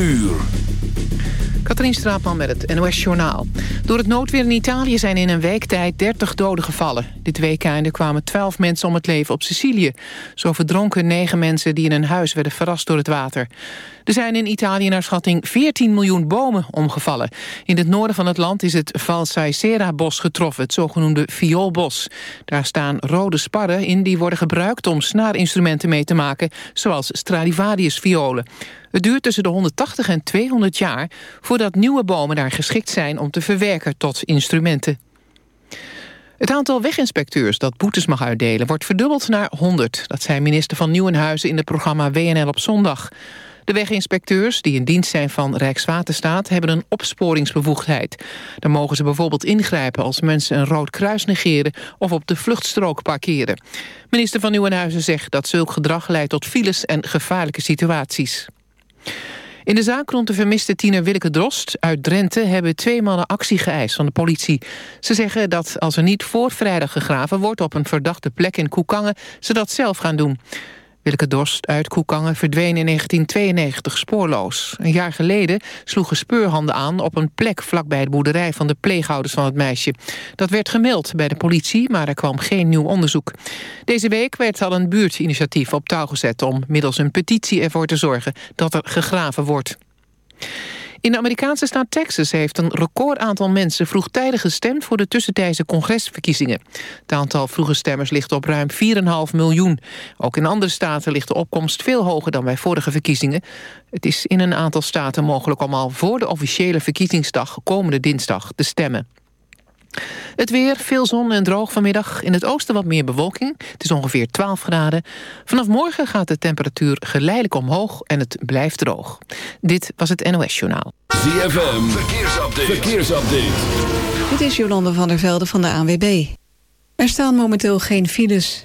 uur. Katrien Straatman met het NOS Journaal. Door het noodweer in Italië zijn in een week tijd 30 doden gevallen. Dit weekende kwamen 12 mensen om het leven op Sicilië. Zo verdronken 9 mensen die in een huis werden verrast door het water. Er zijn in Italië naar schatting 14 miljoen bomen omgevallen. In het noorden van het land is het Valsaicera-bos getroffen, het zogenoemde vioolbos. Daar staan rode sparren in die worden gebruikt om snaarinstrumenten mee te maken, zoals Stradivarius-violen. Het duurt tussen de 180 en 200 jaar voordat nieuwe bomen daar geschikt zijn om te verwerken tot instrumenten. Het aantal weginspecteurs dat boetes mag uitdelen wordt verdubbeld naar 100. Dat zei minister van Nieuwenhuizen in het programma WNL op zondag. De weginspecteurs, die in dienst zijn van Rijkswaterstaat... hebben een opsporingsbevoegdheid. Dan mogen ze bijvoorbeeld ingrijpen als mensen een rood kruis negeren... of op de vluchtstrook parkeren. Minister van Nieuwenhuizen zegt dat zulk gedrag leidt tot files en gevaarlijke situaties. In de zaak rond de vermiste tiener Willeke Drost uit Drenthe... hebben twee mannen actie geëist van de politie. Ze zeggen dat als er niet voor vrijdag gegraven wordt... op een verdachte plek in Koekangen, ze dat zelf gaan doen. Willeke Dorst uit Koekangen verdween in 1992 spoorloos. Een jaar geleden sloegen speurhanden aan op een plek vlakbij de boerderij van de pleegouders van het meisje. Dat werd gemeld bij de politie, maar er kwam geen nieuw onderzoek. Deze week werd al een buurtinitiatief op touw gezet om middels een petitie ervoor te zorgen dat er gegraven wordt. In de Amerikaanse staat Texas heeft een record aantal mensen vroegtijdig gestemd voor de tussentijdse congresverkiezingen. Het aantal vroege stemmers ligt op ruim 4,5 miljoen. Ook in andere staten ligt de opkomst veel hoger dan bij vorige verkiezingen. Het is in een aantal staten mogelijk om al voor de officiële verkiezingsdag komende dinsdag te stemmen. Het weer, veel zon en droog vanmiddag. In het oosten wat meer bewolking. Het is ongeveer 12 graden. Vanaf morgen gaat de temperatuur geleidelijk omhoog en het blijft droog. Dit was het NOS Journaal. ZFM, verkeersupdate. verkeersupdate. Dit is Jolande van der Velde van de ANWB. Er staan momenteel geen files.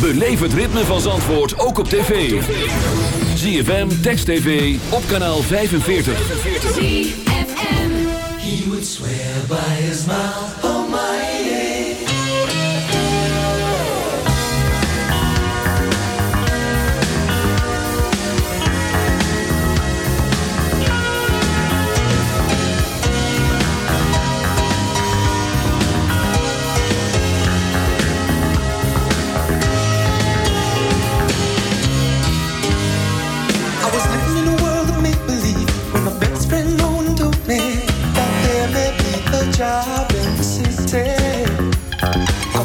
Beleef het ritme van Zandvoort ook op tv. ZFM, Text TV, op kanaal 45. He would swear by his mouth.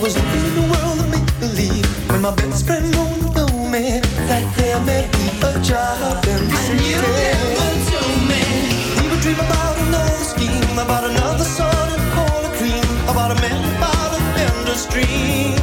was living in a world of make-believe When my best friend told me That there may be a job in the city And you never told me. We would dream about another scheme About another sun and cola cream About a man, about a vendor's dream.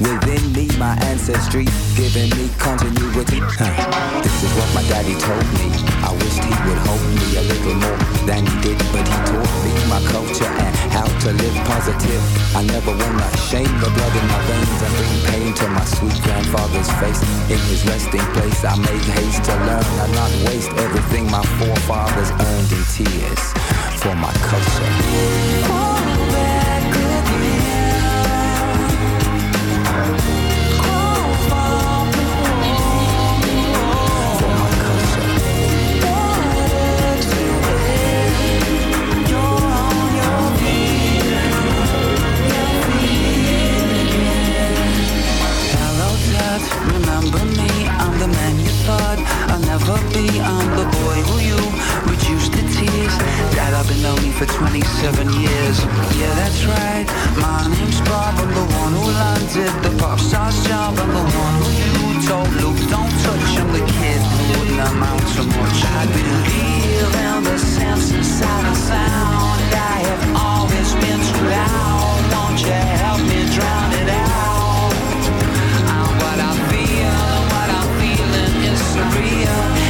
Within me, my ancestry, giving me continuity. This is what my daddy told me. I wished he would hold me a little more than he did, but he taught me my culture and how to live positive. I never wanna shame the blood in my veins and bring pain to my sweet grandfather's face. In his resting place, I make haste to learn and not waste everything my forefathers earned in tears for my culture. Been lonely for 27 years. Yeah, that's right. My name's Bob. I'm the one who landed the pop star's job. I'm the one who you told Luke, don't touch. I'm the kid who wouldn't amount to much. I believe in the sense inside of sound. I have always been too loud. Won't you help me drown it out? And what I feel, what I'm feeling is surreal.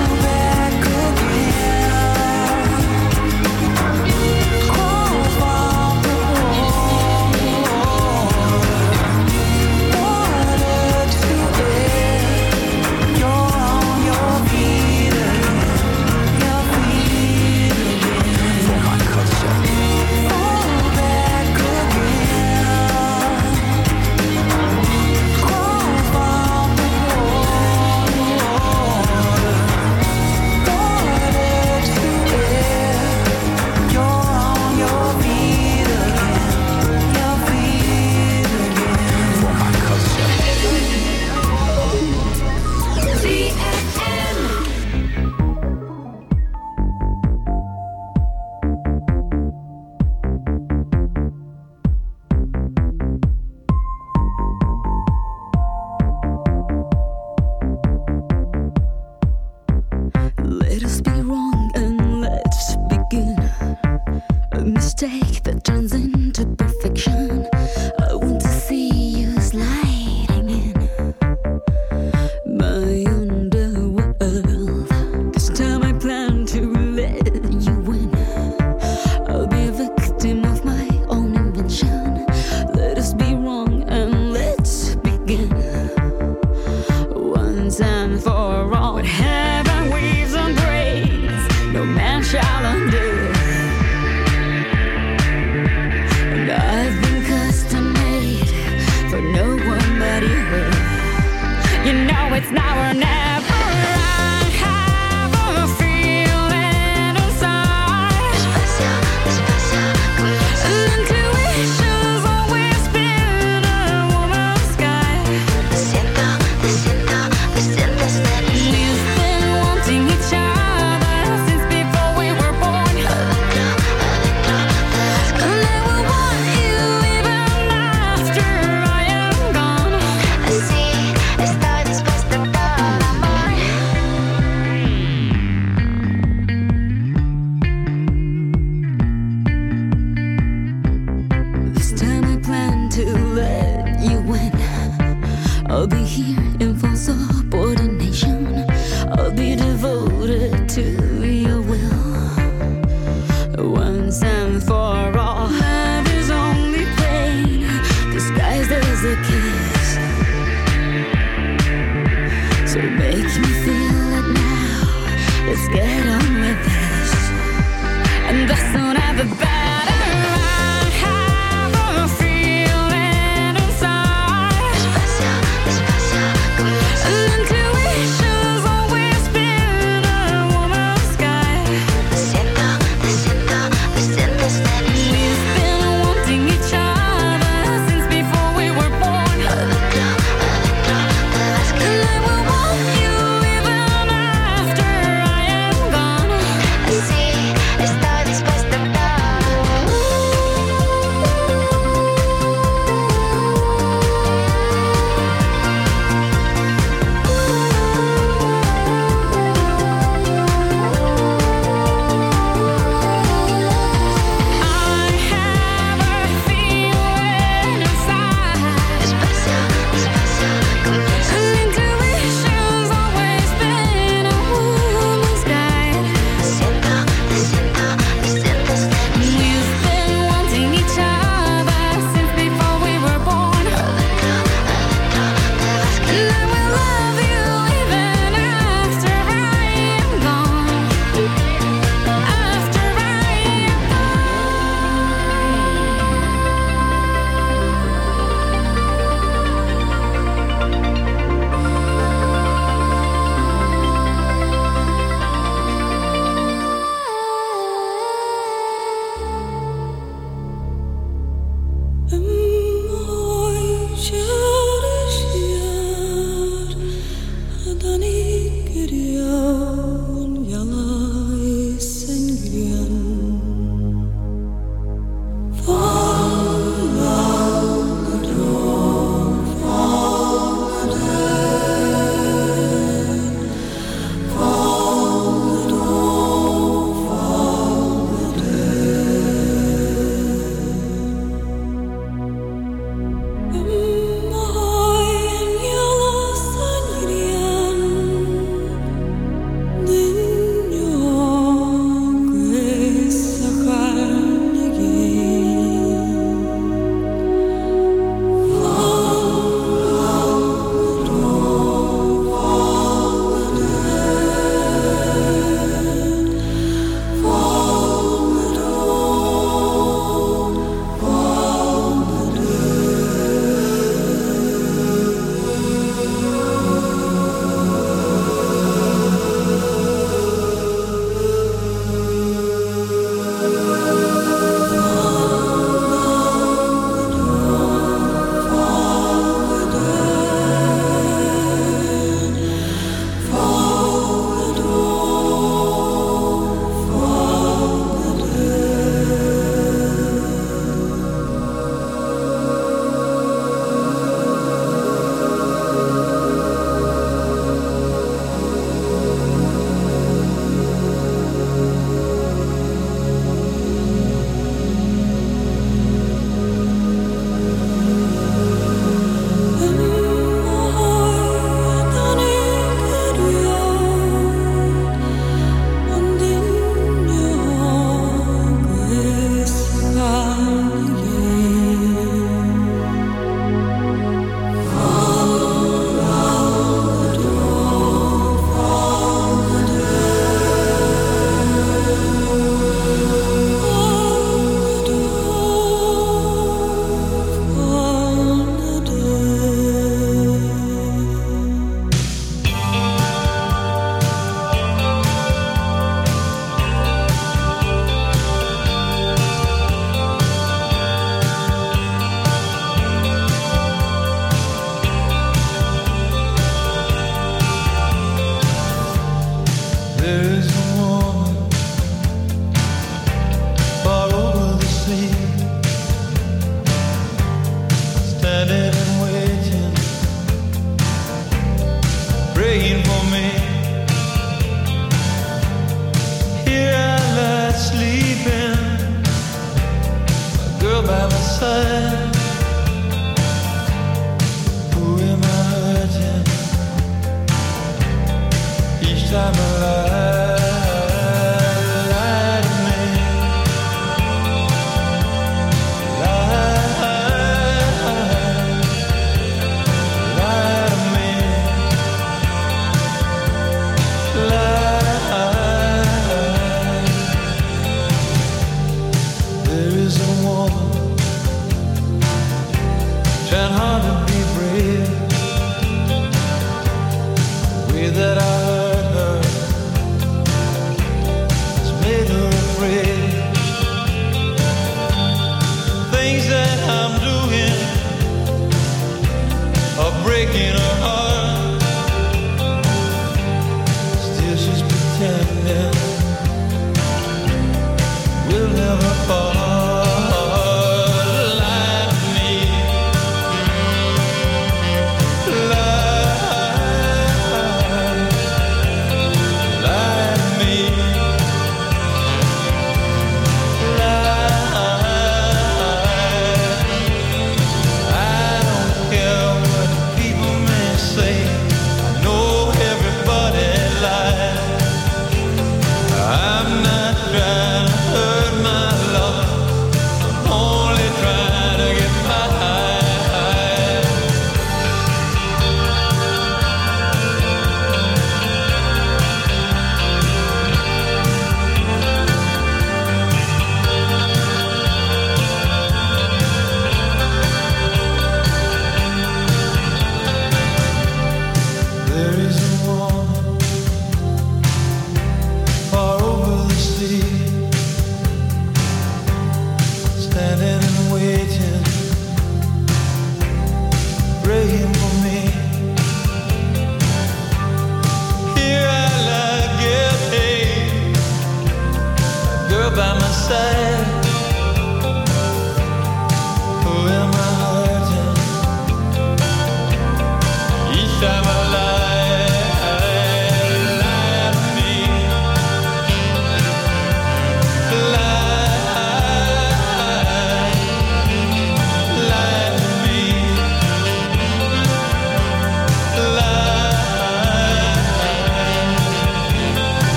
say